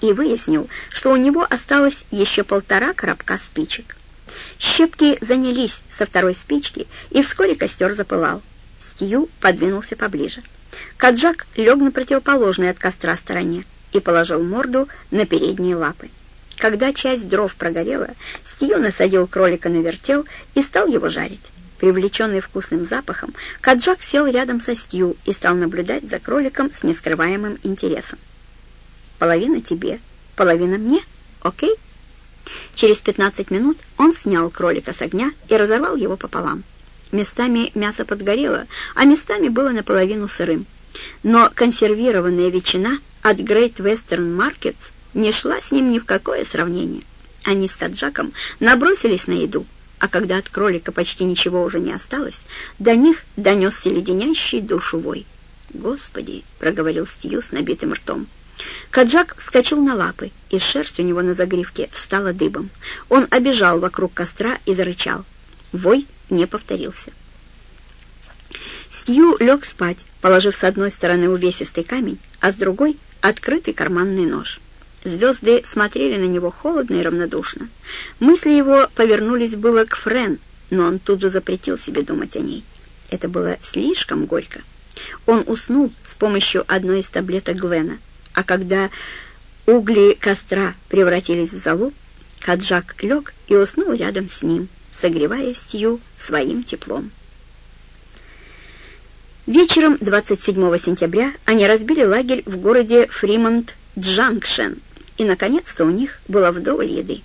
и выяснил, что у него осталось еще полтора коробка спичек. Щепки занялись со второй спички, и вскоре костер запылал. Стью подвинулся поближе. Каджак лег на противоположной от костра стороне и положил морду на передние лапы. Когда часть дров прогорела, Стью насадил кролика на вертел и стал его жарить. Привлеченный вкусным запахом, Каджак сел рядом со Стью и стал наблюдать за кроликом с нескрываемым интересом. «Половина тебе, половина мне, окей?» Через 15 минут он снял кролика с огня и разорвал его пополам. Местами мясо подгорело, а местами было наполовину сырым. Но консервированная ветчина от Great Western Markets не шла с ним ни в какое сравнение. Они с Каджаком набросились на еду, а когда от кролика почти ничего уже не осталось, до них донесся леденящий душу вой. «Господи!» — проговорил Стью с набитым ртом. Каджак вскочил на лапы, и шерсть у него на загривке встала дыбом. Он обежал вокруг костра и зарычал. Вой не повторился. Стью лег спать, положив с одной стороны увесистый камень, а с другой — открытый карманный нож. Звезды смотрели на него холодно и равнодушно. Мысли его повернулись было к Френ, но он тут же запретил себе думать о ней. Это было слишком горько. Он уснул с помощью одной из таблеток Глена, а когда угли костра превратились в золу, Каджак лег и уснул рядом с ним согревая Стью своим теплом. Вечером 27 сентября они разбили лагерь в городе Фримонт-Джанкшен, и, наконец-то, у них было вдоволь еды.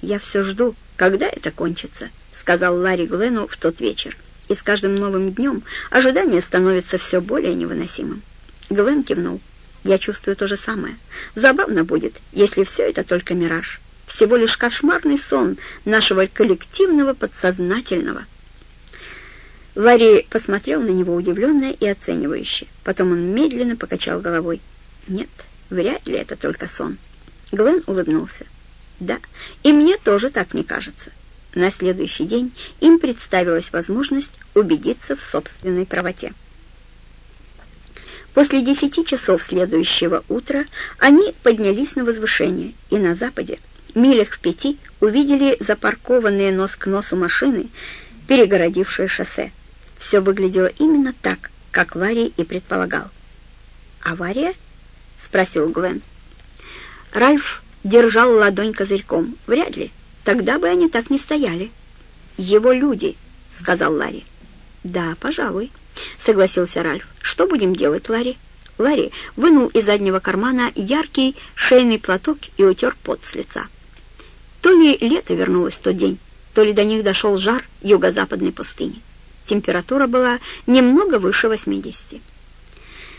«Я все жду, когда это кончится», — сказал Ларри Глену в тот вечер. «И с каждым новым днем ожидание становится все более невыносимым». Глен кивнул. «Я чувствую то же самое. Забавно будет, если все это только мираж» всего лишь кошмарный сон нашего коллективного подсознательного. Ларри посмотрел на него удивленно и оценивающе. Потом он медленно покачал головой. «Нет, вряд ли это только сон». Глен улыбнулся. «Да, и мне тоже так не кажется». На следующий день им представилась возможность убедиться в собственной правоте. После десяти часов следующего утра они поднялись на возвышение, и на западе милях в пяти увидели запаркованные нос к носу машины, перегородившие шоссе. Все выглядело именно так, как Ларри и предполагал. «Авария?» — спросил Гвен. Ральф держал ладонь козырьком. «Вряд ли. Тогда бы они так не стояли». «Его люди», — сказал Ларри. «Да, пожалуй», — согласился Ральф. «Что будем делать, Ларри?» Ларри вынул из заднего кармана яркий шейный платок и утер пот с лица. То ли лето вернулось тот день, то ли до них дошел жар юго-западной пустыни. Температура была немного выше 80.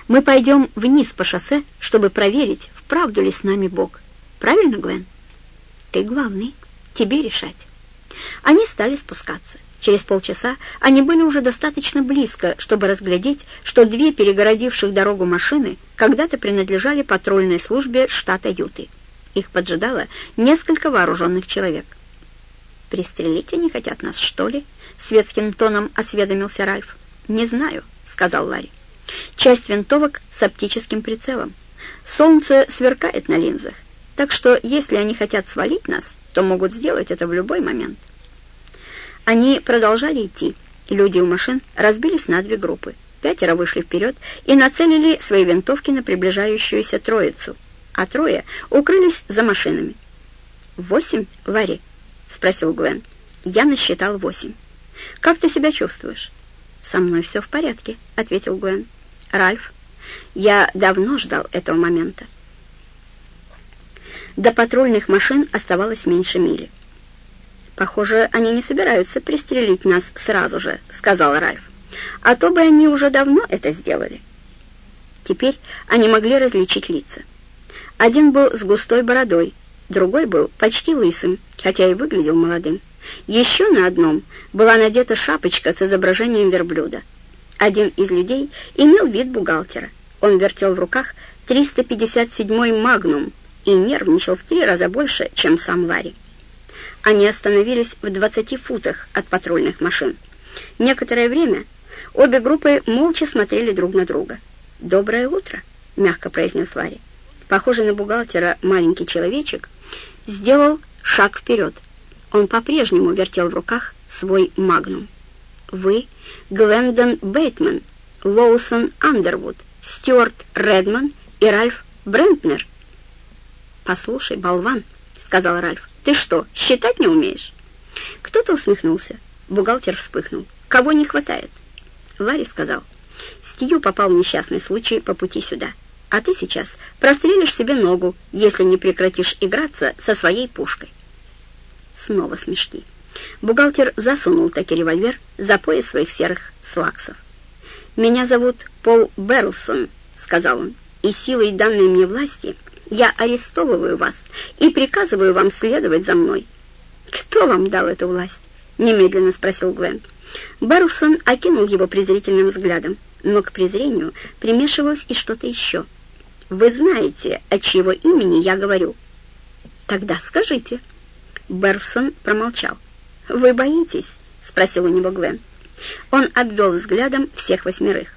Мы пойдем вниз по шоссе, чтобы проверить, вправду ли с нами Бог. Правильно, Глен? Ты главный. Тебе решать. Они стали спускаться. Через полчаса они были уже достаточно близко, чтобы разглядеть, что две перегородивших дорогу машины когда-то принадлежали патрульной службе штата Юты. Их поджидало несколько вооруженных человек. «Пристрелить они хотят нас, что ли?» — светским тоном осведомился Ральф. «Не знаю», — сказал Ларри. «Часть винтовок с оптическим прицелом. Солнце сверкает на линзах, так что если они хотят свалить нас, то могут сделать это в любой момент». Они продолжали идти. Люди у машин разбились на две группы. Пятеро вышли вперед и нацелили свои винтовки на приближающуюся троицу — а трое укрылись за машинами. «Восемь, Ларри?» — спросил Гвен. Я насчитал восемь. «Как ты себя чувствуешь?» «Со мной все в порядке», — ответил Гвен. «Ральф, я давно ждал этого момента». До патрульных машин оставалось меньше мили. «Похоже, они не собираются пристрелить нас сразу же», — сказал Ральф. «А то бы они уже давно это сделали». Теперь они могли различить лица. Один был с густой бородой, другой был почти лысым, хотя и выглядел молодым. Еще на одном была надета шапочка с изображением верблюда. Один из людей имел вид бухгалтера. Он вертел в руках 357-й «Магнум» и нервничал в три раза больше, чем сам Ларри. Они остановились в 20 футах от патрульных машин. Некоторое время обе группы молча смотрели друг на друга. «Доброе утро», — мягко произнес Ларри. похожий на бухгалтера маленький человечек, сделал шаг вперед. Он по-прежнему вертел в руках свой магнум. «Вы Глендон Бейтман, Лоусон Андервуд, Стюарт Редман и Ральф Брентнер». «Послушай, болван», — сказал Ральф, — «ты что, считать не умеешь?» Кто-то усмехнулся. Бухгалтер вспыхнул. «Кого не хватает?» Ларри сказал. «Стью попал в несчастный случай по пути сюда. А ты сейчас прострелишь себе ногу, если не прекратишь играться со своей пушкой». Снова смешки. Бухгалтер засунул таки револьвер за пояс своих серых слаксов. «Меня зовут Пол Берлсон», — сказал он, — «и силой данной мне власти я арестовываю вас и приказываю вам следовать за мной». «Кто вам дал эту власть?» — немедленно спросил Гленн. Берлсон окинул его презрительным взглядом, но к презрению примешивалось и что-то еще. «Вы знаете, от чьего имени я говорю?» «Тогда скажите». Берлсон промолчал. «Вы боитесь?» — спросил у него Глен. Он обвел взглядом всех восьмерых.